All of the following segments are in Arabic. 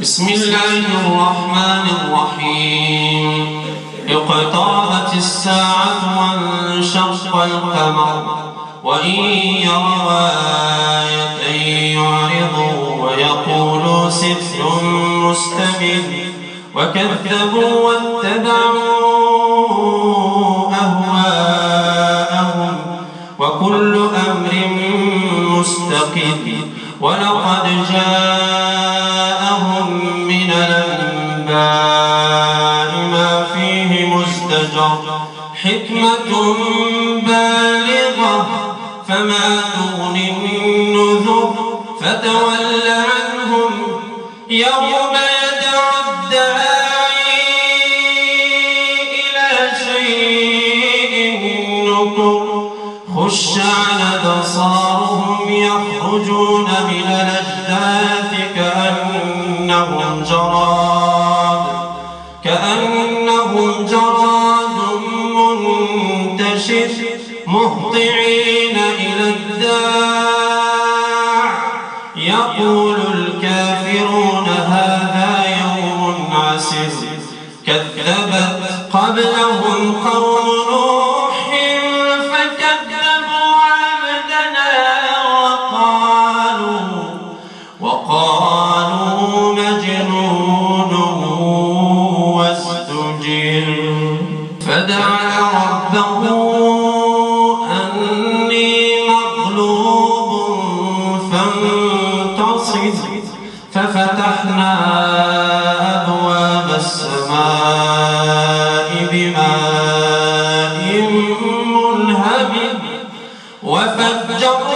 بسم الله الرحمن الرحيم. اقتربت الساعة وانشق القمر وإن يروا آية يعرضوا ويقولوا سحر مستمر. وكذبوا واتبعوا أهواءهم وكل أمر مستقر. ولقد جاءهم الأنباء ما فيه مزدجر حكمة بالغة فما تغني النذر. فتول عنهم يوم خش على بصارهم يخرجون من الأجداث كأنهم جراد كأنهم جراد منتشر مهطعين إلى الداع. يقول الكافرون هذا يوم عسر كذبت قبلهم قوم فدعا ربه أني مغلوب فانتصر. ففتحنا أبواب السماء بماء منهمر. وفجرنا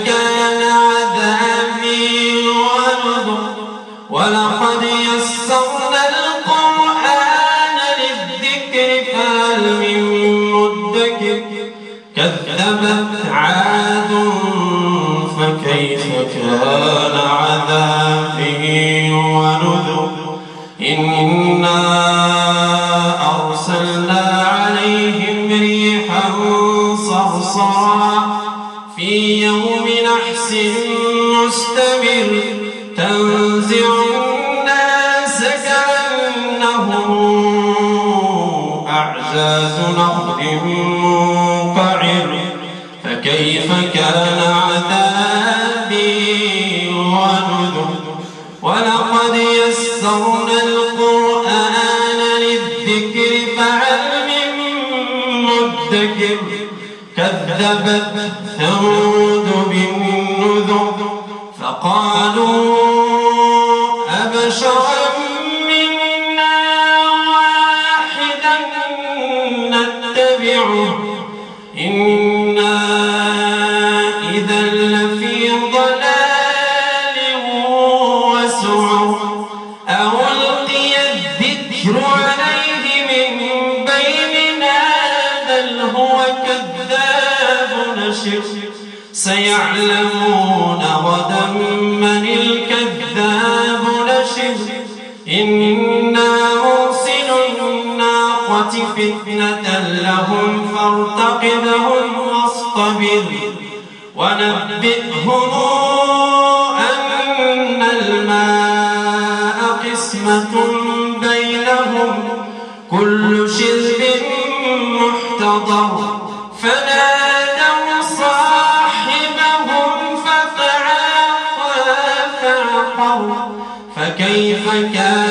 ولقد يسرنا القرآن للذكر فهل من مدكر كذبت عاد فكيف كان عذابي ونذر؟ إنا الناس كأنهم أعجاز نخل منقعر فكيف كان عذابي ونذر ولقد يسرنا القرآن للذكر فهل من مدكر كذبت الذكر عليه من بيننا بل هو كذاب نشر. سيعلمون غدا من الكذاب نشر. إنا مرسل الناقة فتنة لهم فارتقبهم واصطبر. ونبئهم كل شرب محتضر. فنادوا صاحبهم ففعاقا فعقر فكيف كان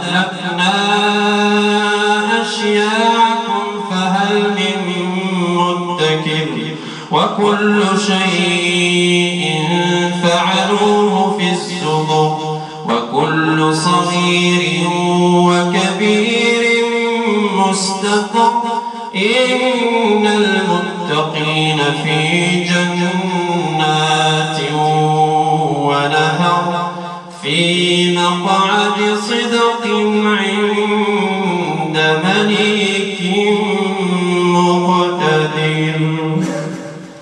أهلكنا أشياعكم فهل من مدكر وكل شيء فعلوه في الزبر وكل صغير وكبير مستقر إن المتقين في جنات في مقعد صدق عند